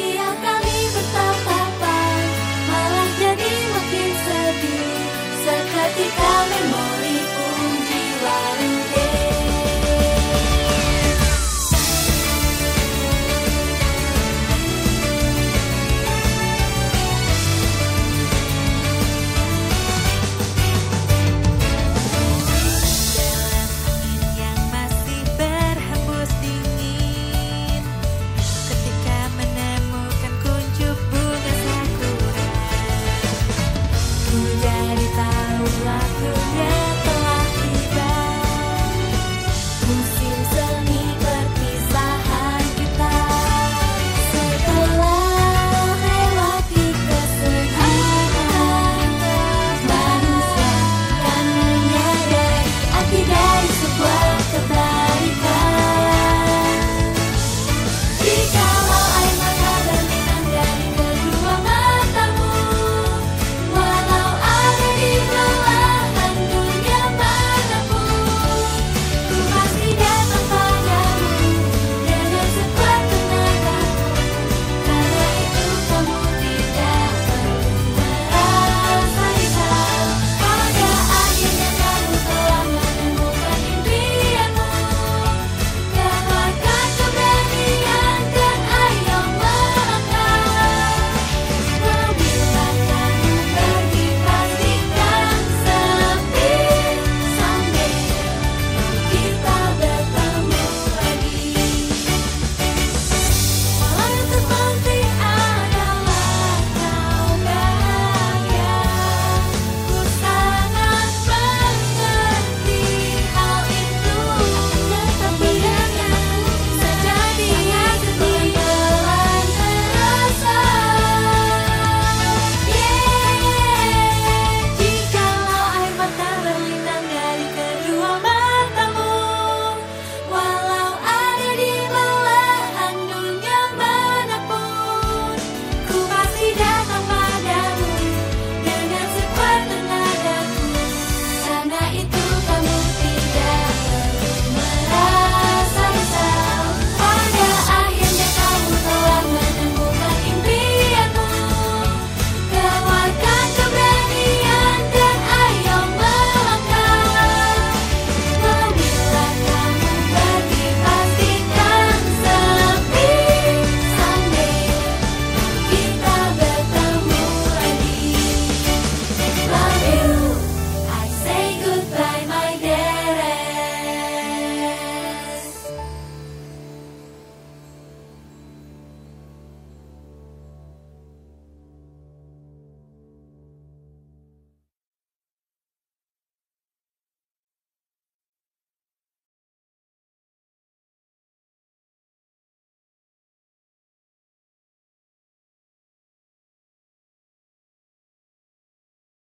dia